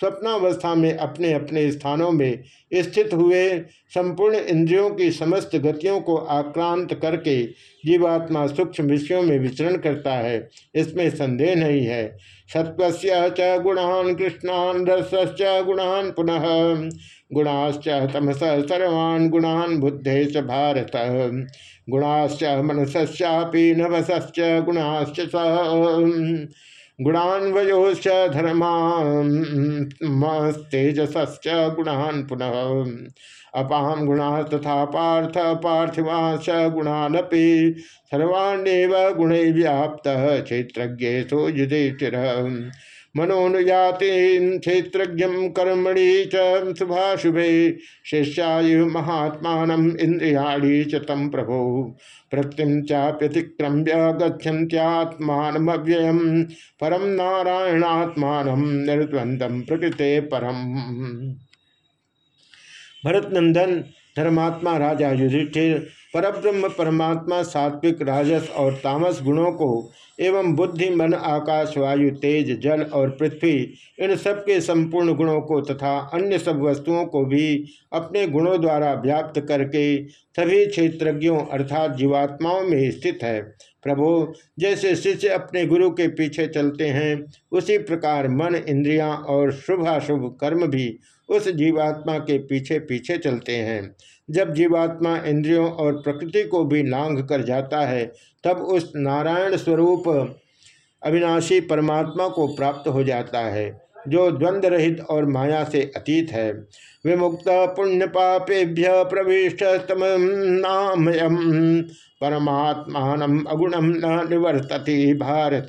स्वप्नावस्था में अपने अपने स्थानों में स्थित हुए संपूर्ण इंद्रियों की समस्त गतियों को आक्रांत करके जीवात्मा सूक्ष्म विषयों में विचरण करता है। इसमें संदेह नहीं है। सत्व च गुणान कृष्णान रसश्च गुणान पुनः। गुणाश्च तमस सर्वान् गुणान बुद्धे च भारत। गुणाश्च मनसश्चापि नभसश्च गुणाश्च गुणान्वयोश्च धर्मास्तेजसश्च गुणान् पुनः। अपाम गुणा तथा पार्थ पार्थिवाश गुणानपि सर्वाण्यव गुण व्याप्त क्षेत्रज्ञेशो युधिष्ठिर। मनोनुजाति क्षेत्र कर्मणि च शुभाशुभे शिष्यायु महात्मा इंद्रियाणी च तम प्रभो। प्रकृति चाप्यतिक्रम्य गच्छन्त्यात्मानमव्ययम् परम नारायणात्मान निर्द्वंदम प्रकृते परम। भरत नंदन धर्मात्मा राजा युधिष्ठिर परब्रह्म, परमात्मा, सात्विक, राजस और तामस गुणों को एवं बुद्धि, मन, आकाश, वायु, तेज, जल और पृथ्वी, इन सब के संपूर्ण गुणों को तथा अन्य सब वस्तुओं को भी अपने गुणों द्वारा व्याप्त करके सभी क्षेत्रज्ञों अर्थात जीवात्माओं में स्थित है। प्रभु, जैसे शिष्य अपने गुरु के पीछे चलते हैं, उसी प्रकार मन, इंद्रियाँ और शुभाशुभ कर्म भी उस जीवात्मा के पीछे पीछे चलते हैं। जब जीवात्मा इंद्रियों और प्रकृति को भी लांघ कर जाता है, तब उस नारायण स्वरूप अविनाशी परमात्मा को प्राप्त हो जाता है, जो द्वंद्व रहित और माया से अतीत है। विमुक्त पुण्य पापेभ्य प्रविष्ट नामयम, परमात्मान अगुणम न निवर्तति भारत।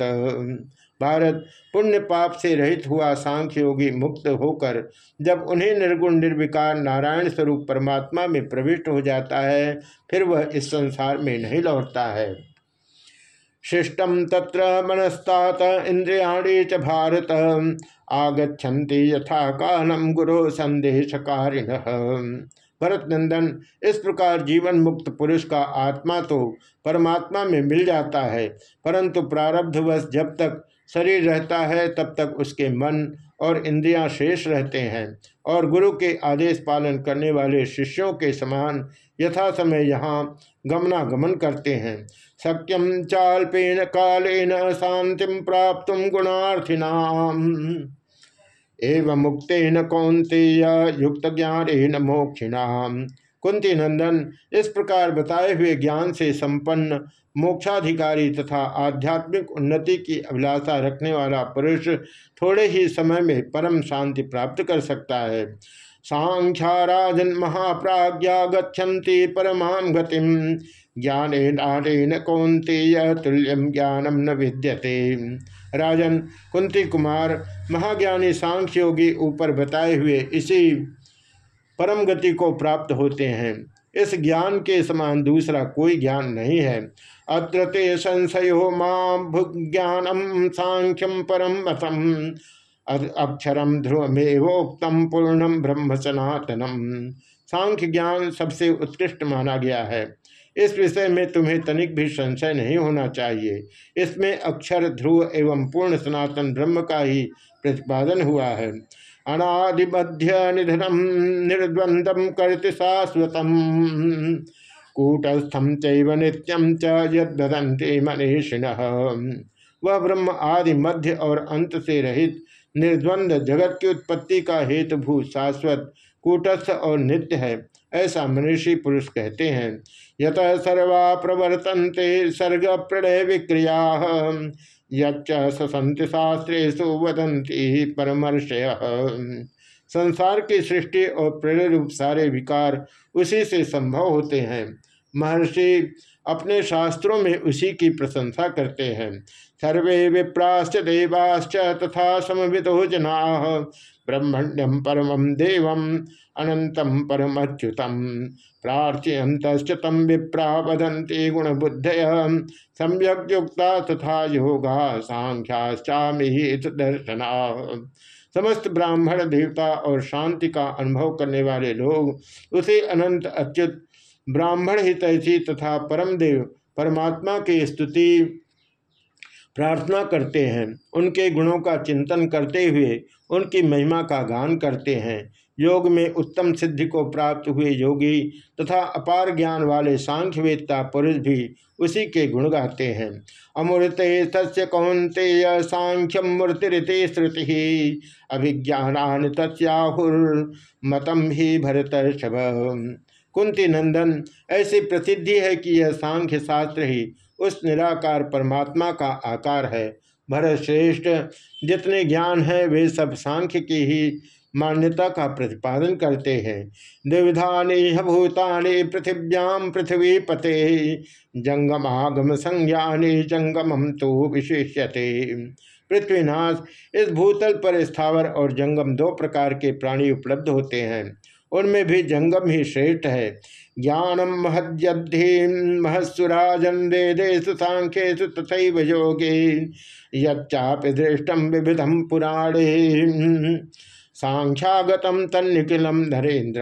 भारत पुण्य पाप से रहित हुआ सांख्य योगी मुक्त होकर जब उन्हें निर्गुण निर्विकार नारायण स्वरूप परमात्मा में प्रविष्ट हो जाता है, फिर वह इस संसार में नहीं लौटता है। शिष्टम तत्र मनस्तात इंद्रियाणी च भारत। आगछन्ति यथा कालम गुरु संदेशकारिण भरत नंदन इस प्रकार जीवन मुक्त पुरुष का आत्मा तो परमात्मा में मिल जाता है, परंतु प्रारब्धवश जब तक शरीर रहता है, तब तक उसके मन और इंद्रियाँ शेष रहते हैं और गुरु के आदेश पालन करने वाले शिष्यों के समान यथा समय यहाँ गमनागमन करते हैं। सक्यम चाल्पेन कालेन शांति प्राप्त गुणार्थिनाम। एवं मुक्तेन कौंतेय युक्त ज्ञान मोक्षिणाम। कुंती नंदन, इस प्रकार बताए हुए ज्ञान से संपन्न मोक्षाधिकारी तथा आध्यात्मिक उन्नति की अभिलाषा रखने वाला पुरुष थोड़े ही समय में परम शांति प्राप्त कर सकता है। सांख्याराजन महाप्राज्ञा गति परमाम गतिम। ज्ञान कौंतेय तुल्यम ज्ञानम न विद्यते। राजन कुंती कुमार महाज्ञानी सांख्य योगी ऊपर बताए हुए इसी परम गति को प्राप्त होते हैं। इस ज्ञान के समान दूसरा कोई ज्ञान नहीं है। अत्र ते संशयो माँ सांख्यम परम मतम अक्षरम ध्रुवमेवोक्तम पूर्णम ब्रह्म सनातनम। सांख्य ज्ञान सबसे उत्कृष्ट माना गया है। इस विषय में तुम्हें तनिक भी संशय नहीं होना चाहिए। इसमें अक्षर, ध्रुव एवं पूर्ण सनातन ब्रह्म का ही प्रतिपादन हुआ है। अनादिमध्य निधनम निर्द्वंदम कर्ति शाश्वतम। कूटस्थम चैव नित्यम च यदंते मनीषिण। वह ब्रह्म आदि मध्य और अंत से रहित निर्द्वंद जगत की उत्पत्ति का हेतुभूत शाश्वत, कूटस्थ और नित्य है, ऐसा मनुष्य पुरुष कहते हैं। यत सर्वा प्रवर्तन्ते सर्ग प्रणय विक्रिया। यच्च ससंत शास्त्रेशु वदंती परमर्शय संसार की सृष्टि और प्रेर रूप सारे विकार उसी से संभव होते हैं। महर्षि अपने शास्त्रों में उसी की प्रशंसा करते हैं। सर्वे विप्राश्च देवाश्च तथा समविदो जना। ब्रह्मण्यम परम देवम अनंतम परमच्युतम प्रार्थ्यंत तम विप्रा वदंती गुण बुद्धय तथा योगा सांख्याश्चामित दर्शना समस्त ब्राह्मण देवता और शांति का अनुभव करने वाले लोग, उसे अनंत अच्युत ब्राह्मण हितैषी तथा परम देव परमात्मा की स्तुति प्रार्थना करते हैं। उनके गुणों का चिंतन करते हुए उनकी महिमा का गान करते हैं। योग में उत्तम सिद्धि को प्राप्त हुए योगी तथा अपार ज्ञान वाले सांख्यवेत्ता पुरुष भी उसी के गुण गाते हैं। अमूर्ते तस्य कौंते सांख्यम मूर्तिरिते श्रुति। अभिज्ञान तस्याहुर्मतम ही भरत कुंती नंदन, ऐसी प्रसिद्धि है कि यह सांख्य शास्त्र ही उस निराकार परमात्मा का आकार है। भरत श्रेष्ठ जितने ज्ञान है, वे सब सांख्य की ही मान्यता का प्रतिपादन करते हैं। देवधानी भूतानि पृथिव्याम पृथ्वी पते जंगमागम संज्ञानी जंगम तो विशेष्यते। पृथ्वीनाश इस भूतल पर स्थावर और जंगम दो प्रकार के प्राणी उपलब्ध होते हैं। उनमें भी जंगम ही श्रेष्ठ है। ज्ञानम महद्यद्धि महत्सुराजन वेदेशु सांख्यु तथा योगे, यच्चापि दृष्टम विविधम पुराणे। सांख्यागतम तन्निखिलम नरेन्द्र।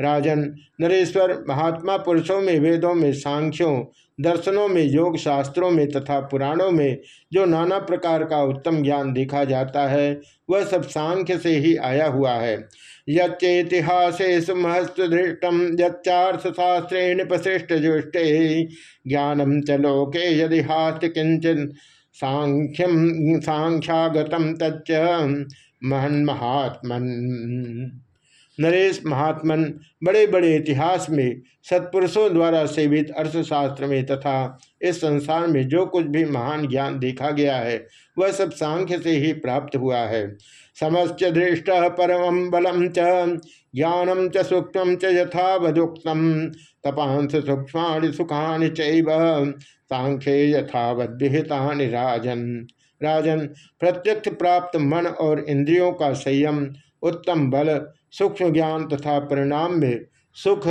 राजन, नरेश्वर, महात्मा पुरुषों में वेदों में सांख्यों दर्शनों में योग शास्त्रों में तथा पुराणों में जो नाना प्रकार का उत्तम ज्ञान देखा जाता है, वह सब सांख्य से ही आया हुआ है। यचेतिहासेश महस्तृष्टम यच्चार्थशास्त्रेण प्रशिष्ट जुष्टे ज्ञानम च लोके यदि हास्त किंचन सांख्यम सांख्यागतम तच्च महन महात्मन नरेश महात्मन बड़े बड़े इतिहास में सत्पुरुषों द्वारा सेवित अर्थशास्त्र में तथा इस संसार में जो कुछ भी महान ज्ञान देखा गया है, वह सब सांख्य से ही प्राप्त हुआ है। समस्त दृष्ट परम बलम च ज्ञानम च सूक्ष्म च यथावदुक्तम, तपांस सूक्ष्मा सुखानि चैव, सांख्य यथावद विहिता राजन। राजन प्रत्यक्ष प्राप्त मन और इंद्रियों का संयम, उत्तम बल सूक्ष्म ज्ञान तथा परिणाम में सुख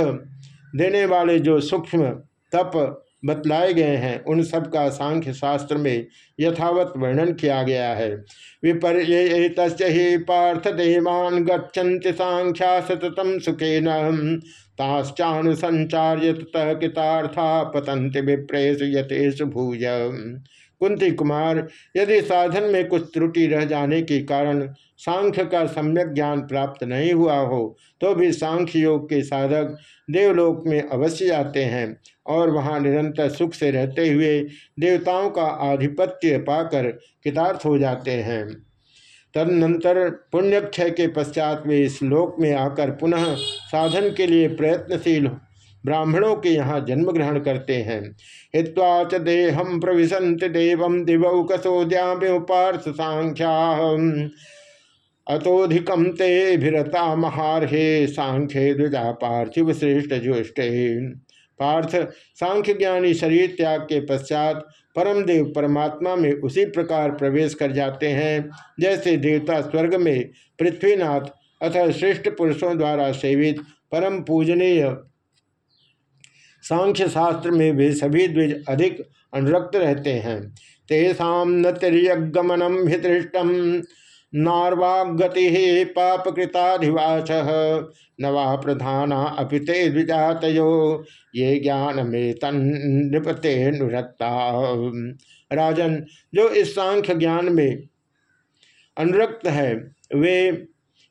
देने वाले जो सूक्ष्म तप बतलाए गए हैं, उन सब का सांख्य शास्त्र में यथावत वर्णन किया गया है। विपर्य ही पार्थ देवान गच्छन्ति सांख्या सततम सुखे नाश्चानुसंचार्य ततः कृतार्था पतंति विप्रेश यतेश भूय कुंती कुमार, यदि साधन में कुछ त्रुटि रह जाने के कारण सांख्य का सम्यक ज्ञान प्राप्त नहीं हुआ हो तो भी सांख्य योग के साधक देवलोक में अवश्य आते हैं और वहाँ निरंतर सुख से रहते हुए देवताओं का आधिपत्य पाकर कितार्थ हो जाते हैं। तदनंतर पुण्यक्षय के पश्चात वे इस लोक में आकर पुनः साधन के लिए प्रयत्नशील ब्राह्मणों के यहाँ जन्म ग्रहण करते हैं। हित्वा च देहम प्रविशंत देव दिवौकसोद्यापार्थ सांख्या अतोधिकम ते भिरता महारहे सांख्य द्विजा पार्थिव श्रेष्ठ ज्येष्ठ। पार्थ सांख्य ज्ञानी शरीर त्याग के पश्चात परम देव परमात्मा में उसी प्रकार प्रवेश कर जाते हैं, जैसे देवता स्वर्ग में पृथ्वीनाथ अथवा श्रेष्ठ पुरुषों द्वारा सेवित परम पूजनीय सांख्य शास्त्र में भी सभी द्विज अधिक अनुरक्त रहते हैं। तेषा न हितृष्टम नार्वागति पापकृताधिवाच। नवा प्रधान अपिते द्विजात ये ज्ञान में तृपते अनुरक्ता राजन, जो इस सांख्य ज्ञान में अनुरक्त है, वे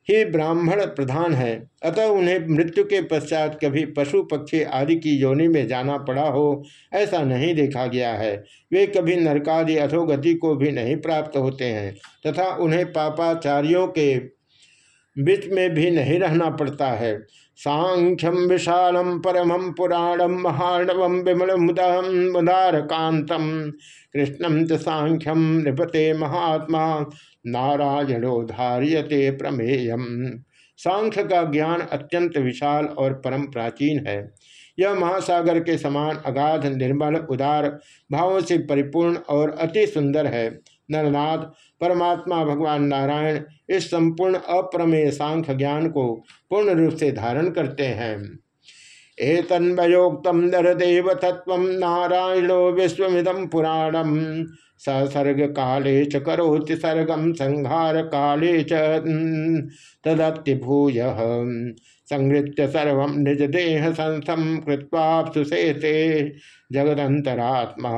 ही ब्राह्मण प्रधान है, अतः उन्हें मृत्यु के पश्चात कभी पशु पक्षी आदि की योनि में जाना पड़ा हो, ऐसा नहीं देखा गया है। वे कभी नरकादि अधोगति को भी नहीं प्राप्त होते हैं, तथा उन्हें पापाचार्यों के बीच में भी नहीं रहना पड़ता है। सांख्यम विशालम परमम पुराणम महाणवम विमल मुदम मुदार कांतम कृष्णम च सांख्यम नृपते महात्मा नारायणो धार्यते प्रमेयम। सांख्य का ज्ञान अत्यंत विशाल और परम प्राचीन है। यह महासागर के समान अगाध, निर्मल, उदार, भावों से परिपूर्ण और अति सुंदर है। नरनाथ परमात्मा भगवान नारायण इस संपूर्ण अप्रमेय सांख्य ज्ञान को पूर्ण रूप से धारण करते हैं। एतन्वयोक्तम नरदेव तत्व नारायणो विश्वमिदम पुराणम। ससर्ग काले च करोति सर्गम संहार काले च तदत्यभूय संहृत्य सर्व निज देह संस्थम कृत्वापसुषेते जगदंतरात्मा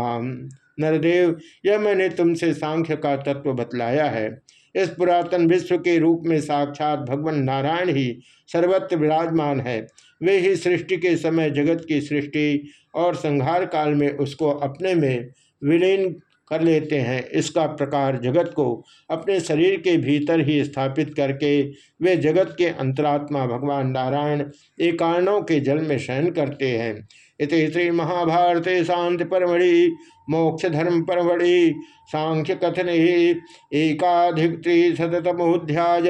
नरदेव, यह मैंने तुमसे सांख्य का तत्व बतलाया है। इस पुरातन विश्व के रूप में साक्षात भगवान नारायण ही सर्वत्र विराजमान है। वे ही सृष्टि के समय जगत की सृष्टि और संहार काल में उसको अपने में विलीन कर लेते हैं। इसका प्रकार जगत को अपने शरीर के भीतर ही स्थापित करके वे जगत के अंतरात्मा भगवान नारायण एकाणों के जल में शयन करते हैं। इस श्री महाभारत शांति परमढ़ि मोक्ष धर्म परमढ़ि, सांख्य कथन ही एकाधिक शतमोध्याय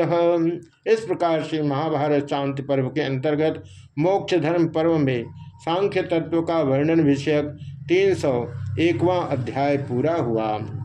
इस प्रकार से महाभारत शांति पर्व के अंतर्गत मोक्ष धर्म पर्व में सांख्य तत्व का वर्णन विषयक तीन सौ एकवा अध्याय पूरा हुआ।